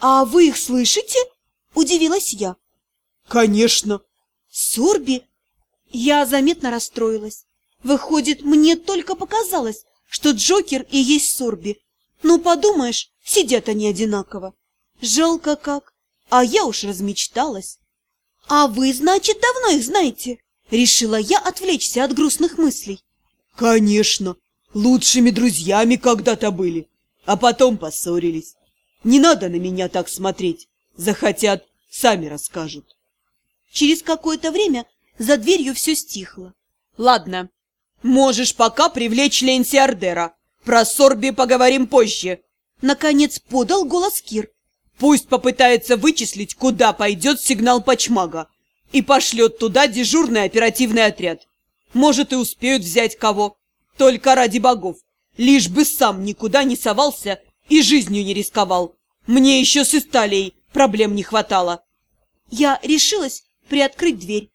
А вы их слышите? Удивилась я. Конечно. Сорби? Я заметно расстроилась. Выходит, мне только показалось, что Джокер и есть Сорби. Ну, подумаешь, сидят они одинаково. Жалко как. А я уж размечталась. А вы, значит, давно их знаете? Решила я отвлечься от грустных мыслей. Конечно. Лучшими друзьями когда-то были, а потом поссорились. Не надо на меня так смотреть. Захотят, сами расскажут. Через какое-то время за дверью все стихло. Ладно, можешь пока привлечь Ленси Ардера. Про Сорби поговорим позже. Наконец подал голос Кир. Пусть попытается вычислить, куда пойдет сигнал Пачмага, и пошлет туда дежурный оперативный отряд. Может, и успеют взять кого. Только ради богов. Лишь бы сам никуда не совался и жизнью не рисковал. Мне еще с Исталией проблем не хватало. Я решилась приоткрыть дверь.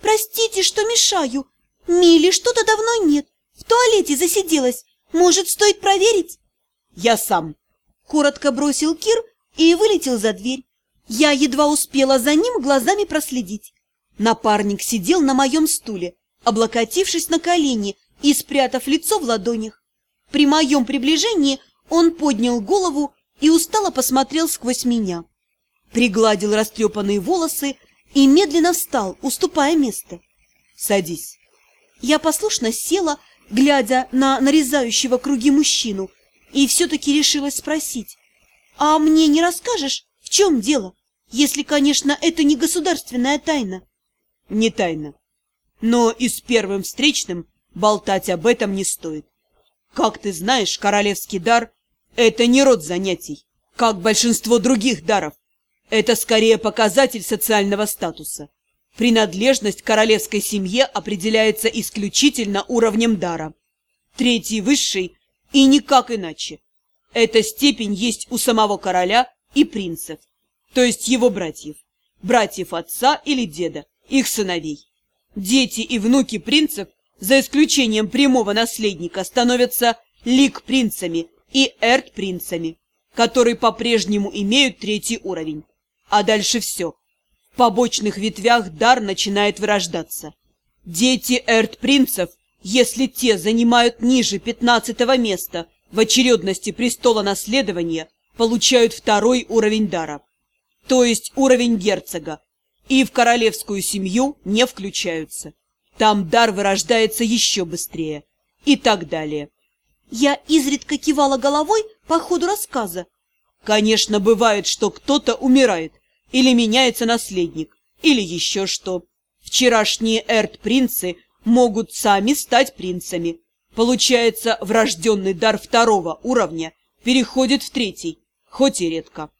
«Простите, что мешаю. Мили что-то давно нет. В туалете засиделась. Может, стоит проверить?» «Я сам», — коротко бросил Кир и вылетел за дверь. Я едва успела за ним глазами проследить. Напарник сидел на моем стуле, облокотившись на колени и спрятав лицо в ладонях. При моем приближении он поднял голову и устало посмотрел сквозь меня. Пригладил растрепанные волосы и медленно встал, уступая место. «Садись». Я послушно села, глядя на нарезающего круги мужчину, и все-таки решилась спросить. «А мне не расскажешь, в чем дело? Если, конечно, это не государственная тайна». «Не тайна. Но и с первым встречным болтать об этом не стоит. Как ты знаешь, королевский дар – это не род занятий, как большинство других даров. Это скорее показатель социального статуса. Принадлежность королевской семье определяется исключительно уровнем дара. Третий высший и никак иначе. Эта степень есть у самого короля и принцев, то есть его братьев, братьев отца или деда, их сыновей. Дети и внуки принцев за исключением прямого наследника, становятся лик-принцами и эрт-принцами, которые по-прежнему имеют третий уровень. А дальше все. В побочных ветвях дар начинает вырождаться. Дети эрт-принцев, если те занимают ниже пятнадцатого места в очередности престола наследования, получают второй уровень дара, то есть уровень герцога, и в королевскую семью не включаются. Там дар вырождается еще быстрее. И так далее. Я изредка кивала головой по ходу рассказа. Конечно, бывает, что кто-то умирает, или меняется наследник, или еще что. Вчерашние эрт-принцы могут сами стать принцами. Получается, врожденный дар второго уровня переходит в третий, хоть и редко.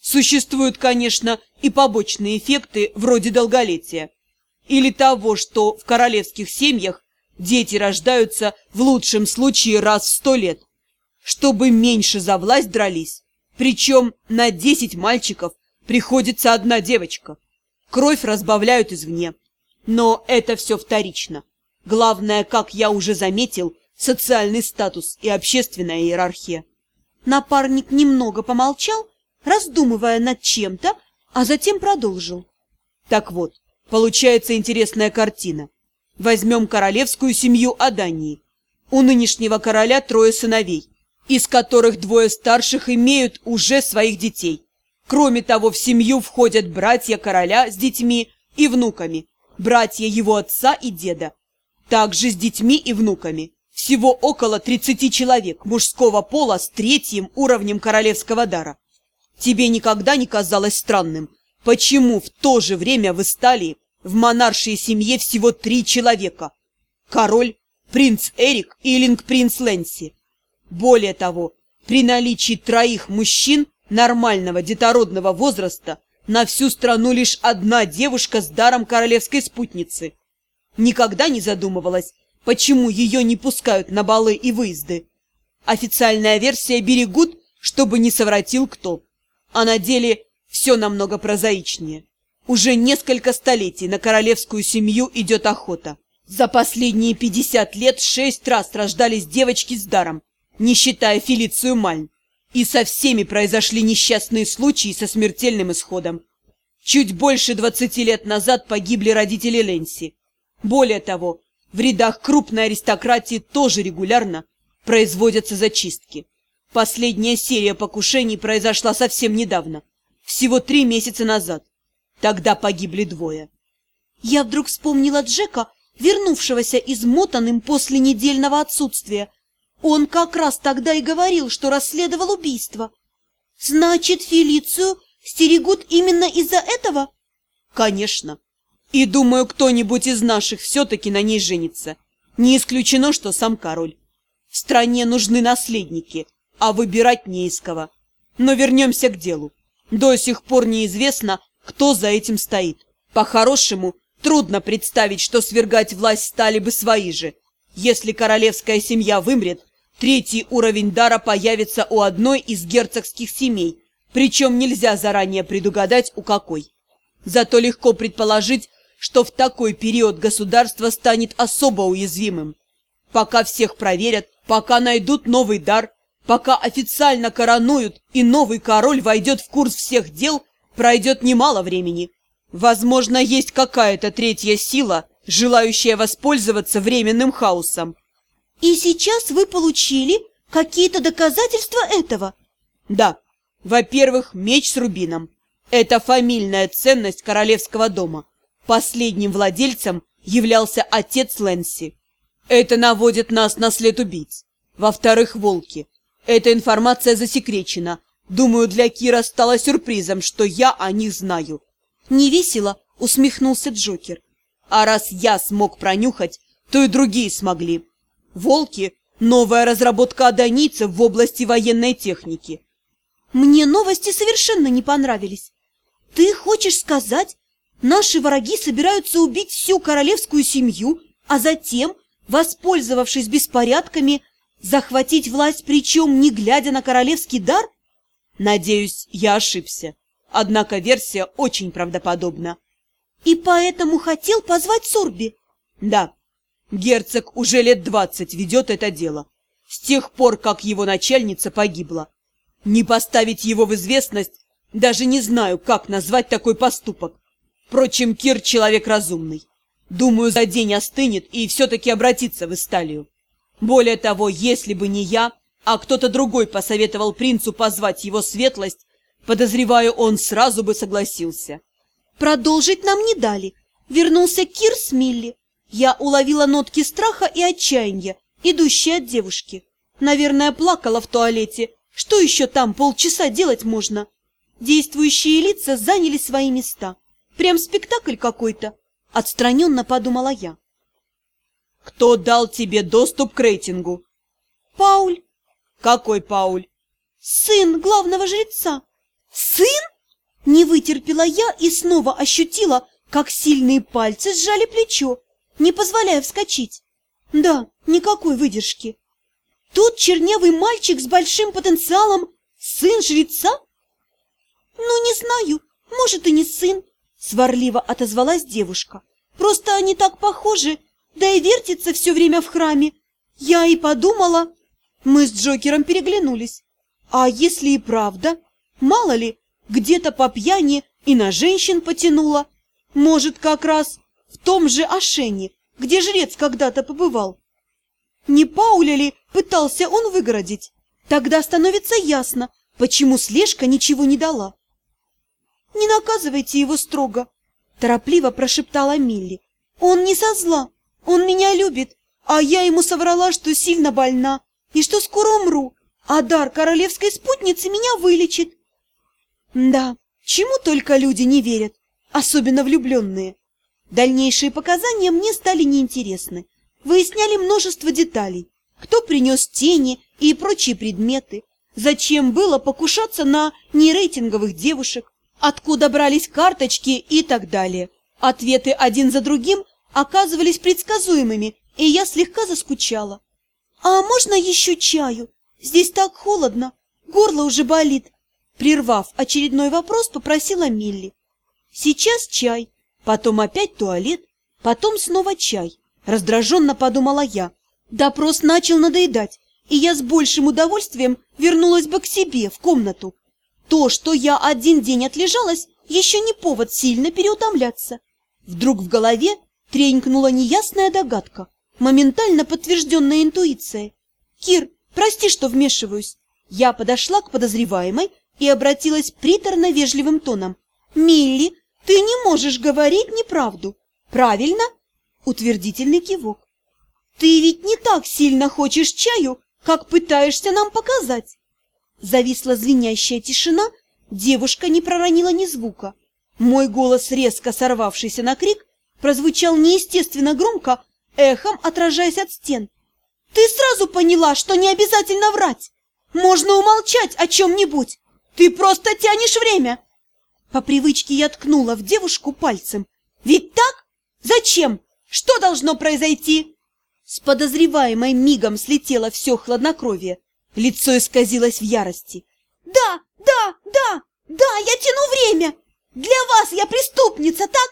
Существуют, конечно, и побочные эффекты вроде долголетия. Или того, что в королевских семьях дети рождаются в лучшем случае раз в сто лет, чтобы меньше за власть дрались. Причем на десять мальчиков приходится одна девочка. Кровь разбавляют извне. Но это все вторично. Главное, как я уже заметил, социальный статус и общественная иерархия. Напарник немного помолчал, раздумывая над чем-то, а затем продолжил. Так вот, Получается интересная картина. Возьмем королевскую семью Адании. У нынешнего короля трое сыновей, из которых двое старших имеют уже своих детей. Кроме того, в семью входят братья короля с детьми и внуками, братья его отца и деда, также с детьми и внуками. Всего около 30 человек мужского пола с третьим уровнем королевского дара. Тебе никогда не казалось странным, Почему в то же время в Исталии в монаршей семье всего три человека? Король, принц Эрик и линг-принц Лэнси. Более того, при наличии троих мужчин нормального детородного возраста на всю страну лишь одна девушка с даром королевской спутницы. Никогда не задумывалась, почему ее не пускают на балы и выезды. Официальная версия берегут, чтобы не совратил кто. А на деле все намного прозаичнее. Уже несколько столетий на королевскую семью идет охота. За последние пятьдесят лет шесть раз рождались девочки с даром, не считая Фелицию Мальн. И со всеми произошли несчастные случаи со смертельным исходом. Чуть больше двадцати лет назад погибли родители Ленси. Более того, в рядах крупной аристократии тоже регулярно производятся зачистки. Последняя серия покушений произошла совсем недавно, всего три месяца назад. Тогда погибли двое. Я вдруг вспомнила Джека, вернувшегося измотанным после недельного отсутствия. Он как раз тогда и говорил, что расследовал убийство. Значит, Фелицию стерегут именно из-за этого? Конечно. И думаю, кто-нибудь из наших все-таки на ней женится. Не исключено, что сам король. В стране нужны наследники, а выбирать не из кого. Но вернемся к делу. До сих пор неизвестно, кто за этим стоит. По-хорошему, трудно представить, что свергать власть стали бы свои же. Если королевская семья вымрет, третий уровень дара появится у одной из герцогских семей, причем нельзя заранее предугадать, у какой. Зато легко предположить, что в такой период государство станет особо уязвимым. Пока всех проверят, пока найдут новый дар, пока официально коронуют и новый король войдет в курс всех дел, пройдет немало времени. Возможно, есть какая-то третья сила, желающая воспользоваться временным хаосом. И сейчас вы получили какие-то доказательства этого? Да. Во-первых, меч с рубином. Это фамильная ценность королевского дома. Последним владельцем являлся отец Лэнси. Это наводит нас на след убийц. Во-вторых, волки. Эта информация засекречена. Думаю, для Кира стало сюрпризом, что я о них знаю. Невесело усмехнулся Джокер. А раз я смог пронюхать, то и другие смогли. Волки – новая разработка адонийцев в области военной техники. Мне новости совершенно не понравились. Ты хочешь сказать, наши враги собираются убить всю королевскую семью, а затем, воспользовавшись беспорядками, захватить власть, причем не глядя на королевский дар? Надеюсь, я ошибся. Однако версия очень правдоподобна. И поэтому хотел позвать Сорби? Да. Герцог уже лет двадцать ведет это дело. С тех пор, как его начальница погибла. Не поставить его в известность, даже не знаю, как назвать такой поступок. Впрочем, Кир человек разумный. Думаю, за день остынет и все-таки обратится в Исталию. Более того, если бы не я, а кто-то другой посоветовал принцу позвать его светлость, подозреваю, он сразу бы согласился. Продолжить нам не дали. Вернулся Кир с Милли. Я уловила нотки страха и отчаяния, идущие от девушки. Наверное, плакала в туалете. Что еще там полчаса делать можно? Действующие лица заняли свои места. Прям спектакль какой-то. Отстраненно подумала я. Кто дал тебе доступ к рейтингу? Пауль. Какой Пауль? Сын главного жреца. Сын? Не вытерпела я и снова ощутила, как сильные пальцы сжали плечо, не позволяя вскочить. Да, никакой выдержки. Тут чернявый мальчик с большим потенциалом, сын жреца? Ну, не знаю, может и не сын, сварливо отозвалась девушка. Просто они так похожи, да и вертится все время в храме. Я и подумала... Мы с Джокером переглянулись. А если и правда? Мало ли, где-то по пьяни и на женщин потянула. Может, как раз в том же Ашене, где жрец когда-то побывал. Не Пауля ли пытался он выгородить? Тогда становится ясно, почему слежка ничего не дала. «Не наказывайте его строго», – торопливо прошептала Милли. «Он не со зла, он меня любит, а я ему соврала, что сильно больна и что скоро умру, а дар королевской спутницы меня вылечит. Да, чему только люди не верят, особенно влюбленные. Дальнейшие показания мне стали неинтересны. Выясняли множество деталей. Кто принес тени и прочие предметы. Зачем было покушаться на нерейтинговых девушек. Откуда брались карточки и так далее. Ответы один за другим оказывались предсказуемыми, и я слегка заскучала. «А можно еще чаю? Здесь так холодно, горло уже болит». Прервав очередной вопрос, попросила Милли. «Сейчас чай, потом опять туалет, потом снова чай». Раздраженно подумала я. Допрос начал надоедать, и я с большим удовольствием вернулась бы к себе в комнату. То, что я один день отлежалась, еще не повод сильно переутомляться. Вдруг в голове тренькнула неясная догадка, моментально подтвержденная интуицией. «Кир, прости, что вмешиваюсь». Я подошла к подозреваемой и обратилась приторно-вежливым тоном. «Милли, ты не можешь говорить неправду. Правильно?» Утвердительный кивок. «Ты ведь не так сильно хочешь чаю, как пытаешься нам показать!» Зависла звенящая тишина, девушка не проронила ни звука. Мой голос, резко сорвавшийся на крик, прозвучал неестественно громко, эхом отражаясь от стен. «Ты сразу поняла, что не обязательно врать! Можно умолчать о чем-нибудь! Ты просто тянешь время!» По привычке я ткнула в девушку пальцем. «Ведь так? Зачем? Что должно произойти?» С подозреваемой мигом слетело все хладнокровие. Лицо исказилось в ярости. «Да, да, да, да, я тяну время! Для вас я преступница, так?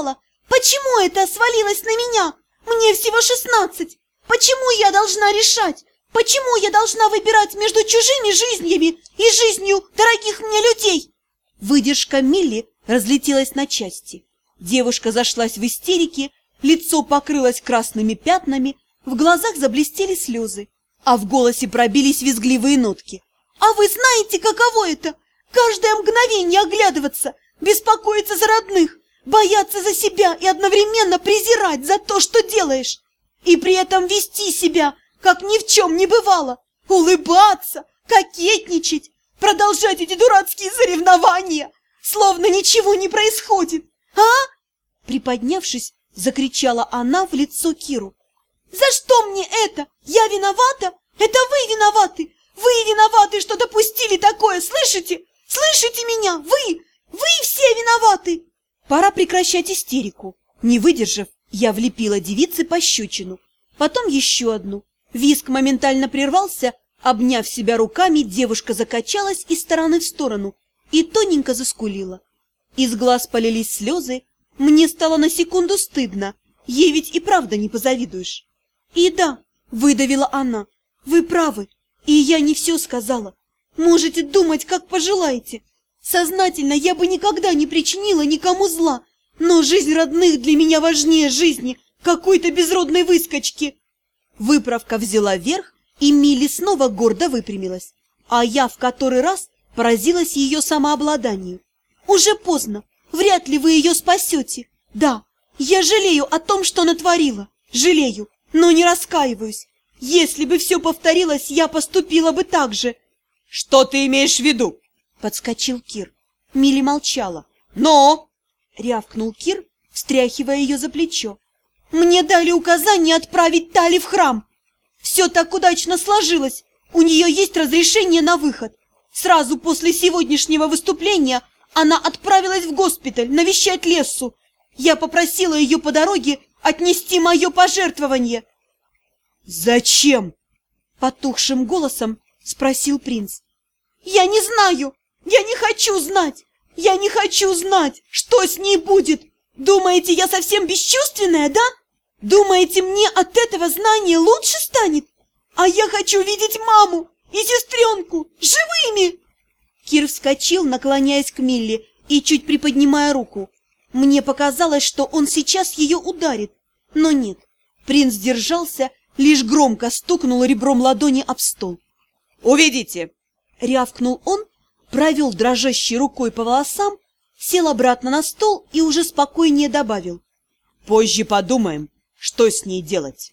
А сделала? Почему это свалилось на меня? Мне всего шестнадцать! Почему я должна решать? Почему я должна выбирать между чужими жизнями и жизнью дорогих мне людей?» Выдержка Милли разлетелась на части. Девушка зашлась в истерике, Лицо покрылось красными пятнами, в глазах заблестели слезы, а в голосе пробились визгливые нотки. «А вы знаете, каково это? Каждое мгновение оглядываться, беспокоиться за родных, бояться за себя и одновременно презирать за то, что делаешь, и при этом вести себя, как ни в чем не бывало, улыбаться, кокетничать, продолжать эти дурацкие соревнования, словно ничего не происходит, а?» Приподнявшись, — закричала она в лицо Киру. «За что мне это? Я виновата? Это вы виноваты! Вы виноваты, что допустили такое, слышите? Слышите меня? Вы! Вы все виноваты!» Пора прекращать истерику. Не выдержав, я влепила девице пощечину. Потом еще одну. Виск моментально прервался. Обняв себя руками, девушка закачалась из стороны в сторону и тоненько заскулила. Из глаз полились слезы, мне стало на секунду стыдно. Ей ведь и правда не позавидуешь. И да, выдавила она, вы правы, и я не все сказала. Можете думать, как пожелаете. Сознательно я бы никогда не причинила никому зла, но жизнь родных для меня важнее жизни какой-то безродной выскочки. Выправка взяла верх, и Милли снова гордо выпрямилась, а я в который раз поразилась ее самообладанию. Уже поздно, Вряд ли вы ее спасете. Да, я жалею о том, что натворила. Жалею, но не раскаиваюсь. Если бы все повторилось, я поступила бы так же. — Что ты имеешь в виду? — подскочил Кир. Милли молчала. — Но! — рявкнул Кир, встряхивая ее за плечо. — Мне дали указание отправить Тали в храм. Все так удачно сложилось. У нее есть разрешение на выход. Сразу после сегодняшнего выступления она отправилась в госпиталь навещать Лессу. Я попросила ее по дороге отнести мое пожертвование. «Зачем?» — потухшим голосом спросил принц. «Я не знаю! Я не хочу знать! Я не хочу знать, что с ней будет! Думаете, я совсем бесчувственная, да? Думаете, мне от этого знания лучше станет? А я хочу видеть маму и сестренку живыми!» Кир вскочил, наклоняясь к Милли и чуть приподнимая руку. Мне показалось, что он сейчас ее ударит, но нет. Принц держался, лишь громко стукнул ребром ладони об стол. «Уведите!» — рявкнул он, провел дрожащей рукой по волосам, сел обратно на стол и уже спокойнее добавил. «Позже подумаем, что с ней делать».